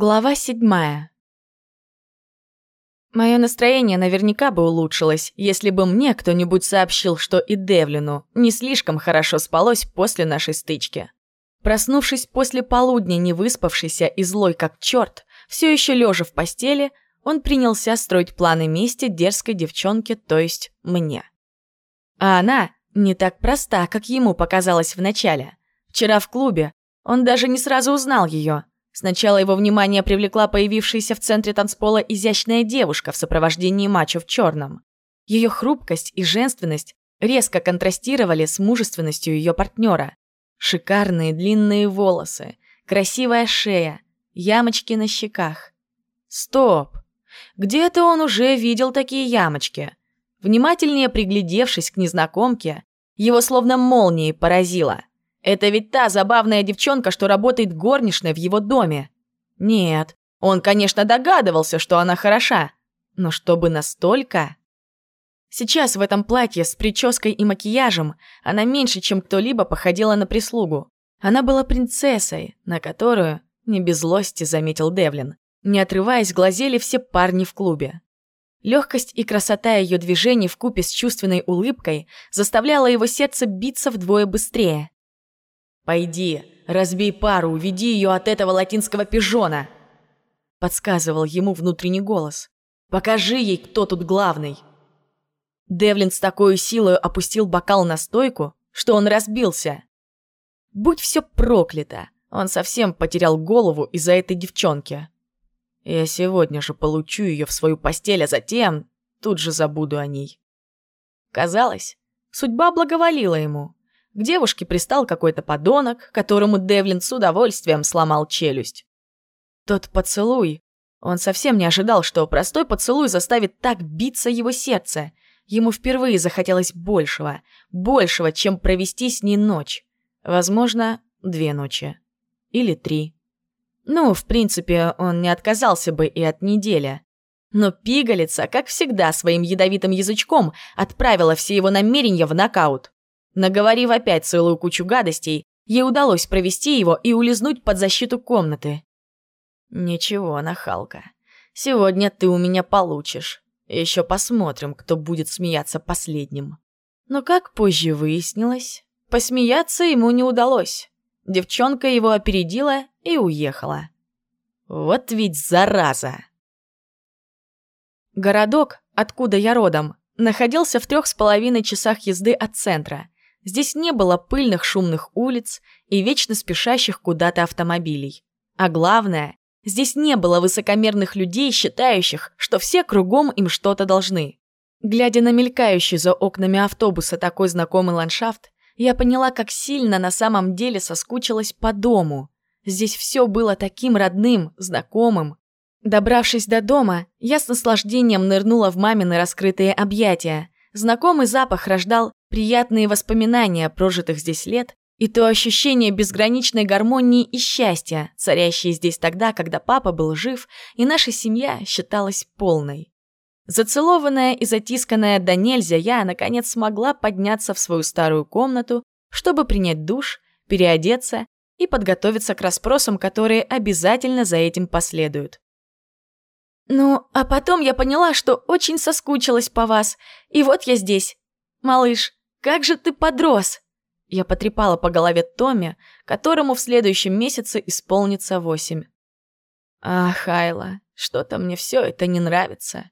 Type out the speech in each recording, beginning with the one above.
Глава седьмая. Мое настроение наверняка бы улучшилось, если бы мне кто-нибудь сообщил, что и Девлину не слишком хорошо спалось после нашей стычки. Проснувшись после полудня, не выспавшийся и злой как черт, все еще лежа в постели, он принялся строить планы мести дерзкой девчонке, то есть мне. А она не так проста, как ему показалось вначале. Вчера в клубе он даже не сразу узнал ее – Сначала его внимание привлекла появившаяся в центре танцпола изящная девушка в сопровождении мачо в черном. Ее хрупкость и женственность резко контрастировали с мужественностью ее партнера. Шикарные длинные волосы, красивая шея, ямочки на щеках. Стоп! Где-то он уже видел такие ямочки. Внимательнее приглядевшись к незнакомке, его словно молнией поразило. Это ведь та забавная девчонка, что работает горничной в его доме. Нет, он, конечно, догадывался, что она хороша. Но чтобы настолько... Сейчас в этом платье с прической и макияжем она меньше, чем кто-либо походила на прислугу. Она была принцессой, на которую, не без злости, заметил Девлин. Не отрываясь, глазели все парни в клубе. Легкость и красота ее движений вкупе с чувственной улыбкой заставляла его сердце биться вдвое быстрее. «Пойди, разбей пару, уведи ее от этого латинского пижона!» Подсказывал ему внутренний голос. «Покажи ей, кто тут главный!» Девлин с такой силой опустил бокал на стойку, что он разбился. Будь все проклято, он совсем потерял голову из-за этой девчонки. Я сегодня же получу ее в свою постель, а затем тут же забуду о ней. Казалось, судьба благоволила ему. К девушке пристал какой-то подонок, которому Девлин с удовольствием сломал челюсть. Тот поцелуй. Он совсем не ожидал, что простой поцелуй заставит так биться его сердце. Ему впервые захотелось большего. Большего, чем провести с ней ночь. Возможно, две ночи. Или три. Ну, в принципе, он не отказался бы и от недели. Но пигалица, как всегда, своим ядовитым язычком отправила все его намерения в нокаут. Наговорив опять целую кучу гадостей, ей удалось провести его и улизнуть под защиту комнаты. «Ничего, нахалка. Сегодня ты у меня получишь. Еще посмотрим, кто будет смеяться последним». Но как позже выяснилось, посмеяться ему не удалось. Девчонка его опередила и уехала. Вот ведь зараза! Городок, откуда я родом, находился в трех с половиной часах езды от центра – Здесь не было пыльных шумных улиц и вечно спешащих куда-то автомобилей. А главное, здесь не было высокомерных людей, считающих, что все кругом им что-то должны. Глядя на мелькающий за окнами автобуса такой знакомый ландшафт, я поняла, как сильно на самом деле соскучилась по дому. Здесь все было таким родным, знакомым. Добравшись до дома, я с наслаждением нырнула в мамины раскрытые объятия. Знакомый запах рождал приятные воспоминания прожитых здесь лет и то ощущение безграничной гармонии и счастья, царящее здесь тогда, когда папа был жив, и наша семья считалась полной. Зацелованная и затисканная до нельзя, я, наконец, смогла подняться в свою старую комнату, чтобы принять душ, переодеться и подготовиться к расспросам, которые обязательно за этим последуют. «Ну, а потом я поняла, что очень соскучилась по вас, и вот я здесь. Малыш, как же ты подрос!» Я потрепала по голове Томми, которому в следующем месяце исполнится восемь. «Ах, Айла, что-то мне все это не нравится».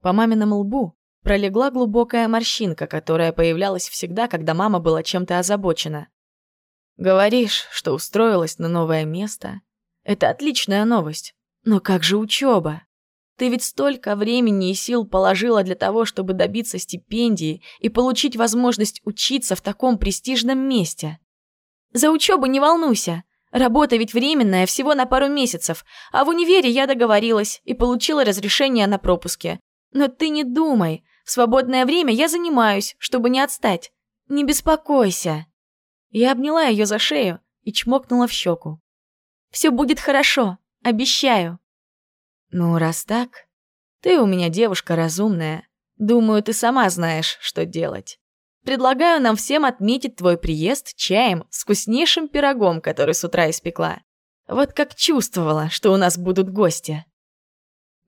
По маминому лбу пролегла глубокая морщинка, которая появлялась всегда, когда мама была чем-то озабочена. «Говоришь, что устроилась на новое место. Это отличная новость. Но как же учеба? Ты ведь столько времени и сил положила для того, чтобы добиться стипендии и получить возможность учиться в таком престижном месте. За учебу не волнуйся. Работа ведь временная, всего на пару месяцев, а в универе я договорилась и получила разрешение на пропуске. Но ты не думай, в свободное время я занимаюсь, чтобы не отстать. Не беспокойся. Я обняла ее за шею и чмокнула в щеку. Все будет хорошо, обещаю. «Ну, раз так, ты у меня девушка разумная. Думаю, ты сама знаешь, что делать. Предлагаю нам всем отметить твой приезд чаем с вкуснейшим пирогом, который с утра испекла. Вот как чувствовала, что у нас будут гости.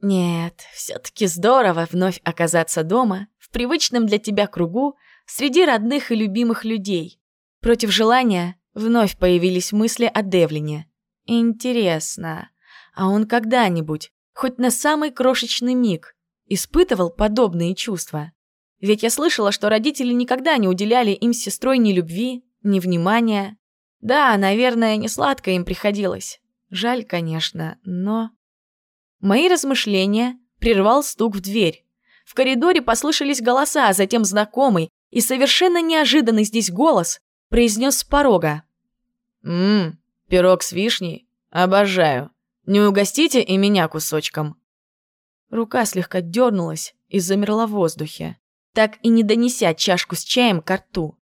Нет, все таки здорово вновь оказаться дома, в привычном для тебя кругу, среди родных и любимых людей. Против желания вновь появились мысли о Девлине. Интересно, а он когда-нибудь, хоть на самый крошечный миг, испытывал подобные чувства? Ведь я слышала, что родители никогда не уделяли им с сестрой ни любви, ни внимания. Да, наверное, не сладко им приходилось. Жаль, конечно, но... Мои размышления прервал стук в дверь. В коридоре послышались голоса, а затем знакомый и совершенно неожиданный здесь голос произнес с порога. «Ммм, пирог с вишней? Обожаю. Не угостите и меня кусочком». Рука слегка дернулась и замерла в воздухе, так и не донеся чашку с чаем к рту.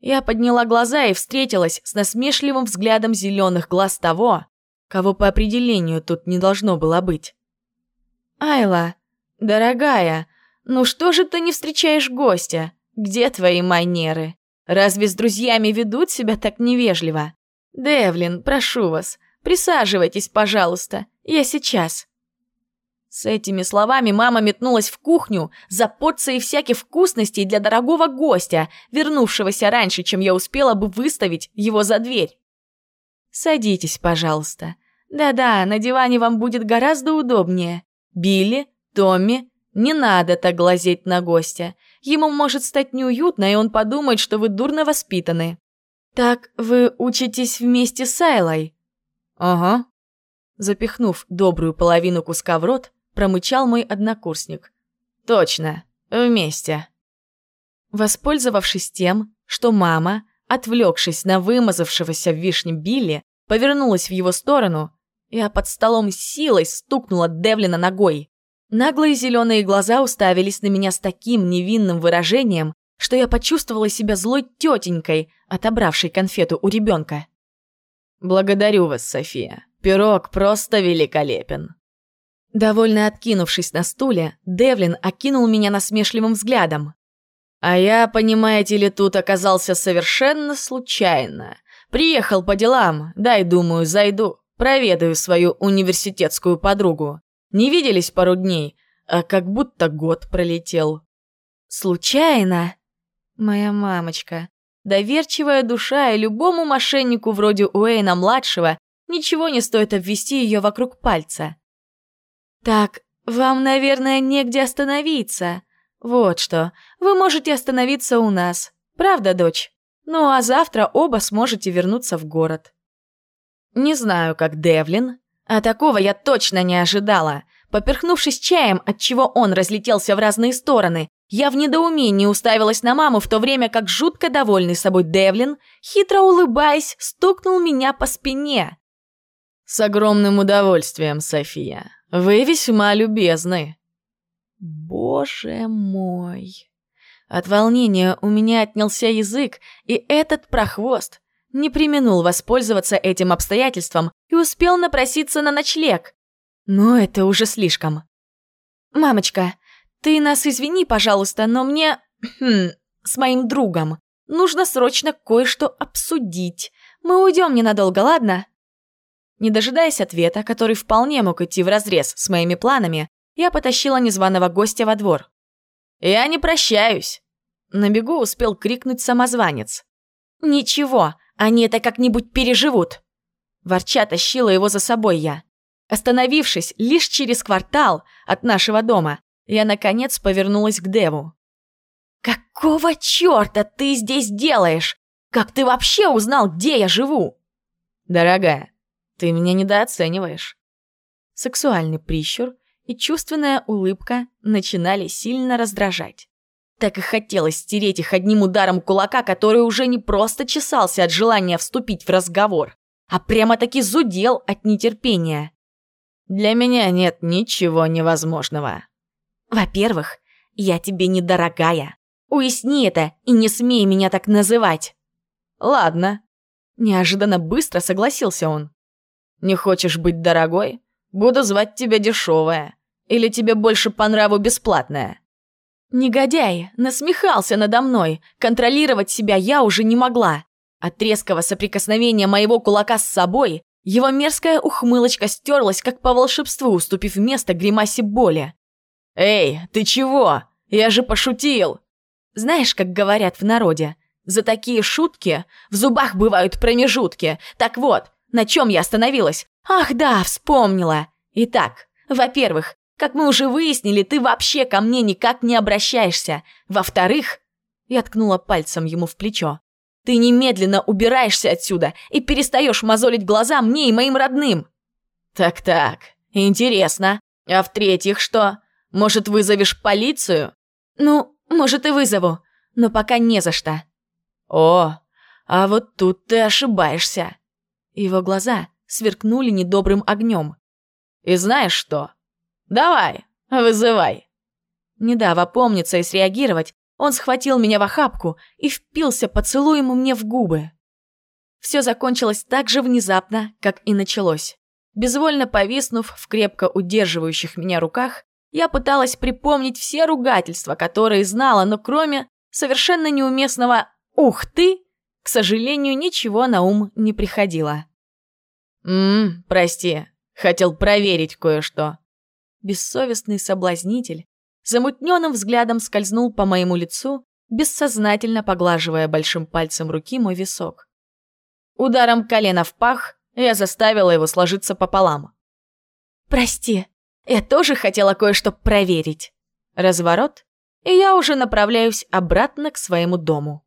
Я подняла глаза и встретилась с насмешливым взглядом зеленых глаз того, кого по определению тут не должно было быть. «Айла, дорогая, ну что же ты не встречаешь гостя? Где твои манеры? Разве с друзьями ведут себя так невежливо? Девлин, прошу вас, присаживайтесь, пожалуйста, я сейчас». С этими словами мама метнулась в кухню за порцией всяких вкусностей для дорогого гостя, вернувшегося раньше, чем я успела бы выставить его за дверь. «Садитесь, пожалуйста. Да-да, на диване вам будет гораздо удобнее. Билли, Томми, не надо так глазеть на гостя. Ему может стать неуютно, и он подумает, что вы дурно воспитаны. Так вы учитесь вместе с Айлой?» «Ага». Запихнув добрую половину куска в рот, промычал мой однокурсник. «Точно, вместе». Воспользовавшись тем, что мама, отвлекшись на вымазавшегося в вишне Билли, повернулась в его сторону, я под столом силой стукнула Девлина ногой. Наглые зеленые глаза уставились на меня с таким невинным выражением, что я почувствовала себя злой тетенькой, отобравшей конфету у ребенка. «Благодарю вас, София. Пирог просто великолепен», Довольно откинувшись на стуле, Девлин окинул меня насмешливым взглядом. «А я, понимаете ли, тут оказался совершенно случайно. Приехал по делам, дай, думаю, зайду, проведаю свою университетскую подругу. Не виделись пару дней, а как будто год пролетел». «Случайно?» «Моя мамочка, доверчивая душа и любому мошеннику вроде Уэйна-младшего ничего не стоит обвести ее вокруг пальца». «Так, вам, наверное, негде остановиться. Вот что, вы можете остановиться у нас. Правда, дочь? Ну а завтра оба сможете вернуться в город». Не знаю, как Девлин, а такого я точно не ожидала. Поперхнувшись чаем, от чего он разлетелся в разные стороны, я в недоумении уставилась на маму, в то время как жутко довольный собой Девлин, хитро улыбаясь, стукнул меня по спине. «С огромным удовольствием, София. Вы весьма любезны. Боже мой. От волнения у меня отнялся язык, и этот прохвост не применул воспользоваться этим обстоятельством и успел напроситься на ночлег. Но это уже слишком. «Мамочка, ты нас извини, пожалуйста, но мне... Хм, с моим другом нужно срочно кое-что обсудить. Мы уйдем ненадолго, ладно?» Не дожидаясь ответа, который вполне мог идти вразрез с моими планами, я потащила незваного гостя во двор. «Я не прощаюсь!» На бегу успел крикнуть самозванец. «Ничего, они это как-нибудь переживут!» Ворча тащила его за собой я. Остановившись лишь через квартал от нашего дома, я, наконец, повернулась к Деву. «Какого черта ты здесь делаешь? Как ты вообще узнал, где я живу?» «Дорогая, ты меня недооцениваешь». Сексуальный прищур и чувственная улыбка начинали сильно раздражать. Так и хотелось стереть их одним ударом кулака, который уже не просто чесался от желания вступить в разговор, а прямо-таки зудел от нетерпения. «Для меня нет ничего невозможного». «Во-первых, я тебе недорогая. Уясни это и не смей меня так называть». «Ладно». Неожиданно быстро согласился он. Не хочешь быть дорогой? Буду звать тебя дешевая. Или тебе больше по нраву бесплатная?» Негодяй насмехался надо мной. Контролировать себя я уже не могла. От резкого соприкосновения моего кулака с собой Его мерзкая ухмылочка стерлась, как по волшебству, уступив место гримасе боли. «Эй, ты чего? Я же пошутил!» Знаешь, как говорят в народе, за такие шутки в зубах бывают промежутки. Так вот, на чем я остановилась? Ах да, вспомнила. Итак, во-первых, как мы уже выяснили, ты вообще ко мне никак не обращаешься. Во-вторых, я ткнула пальцем ему в плечо. Ты немедленно убираешься отсюда и перестаешь мозолить глаза мне и моим родным. Так-так, интересно. А в-третьих, что? Может, вызовешь полицию? Ну, может, и вызову, но пока не за что. О, а вот тут ты ошибаешься. Его глаза сверкнули недобрым огнем. И знаешь что? Давай, вызывай. Не дав опомниться и среагировать, он схватил меня в охапку и впился поцелуем мне в губы. Все закончилось так же внезапно, как и началось. Безвольно повиснув в крепко удерживающих меня руках, я пыталась припомнить все ругательства, которые знала, но кроме совершенно неуместного «ух ты», к сожалению, ничего на ум не приходило. «Ммм, прости, хотел проверить кое-что». Бессовестный соблазнитель замутненным взглядом скользнул по моему лицу, бессознательно поглаживая большим пальцем руки мой висок. Ударом колена в пах я заставила его сложиться пополам. «Прости, я тоже хотела кое-что проверить». Разворот, и я уже направляюсь обратно к своему дому.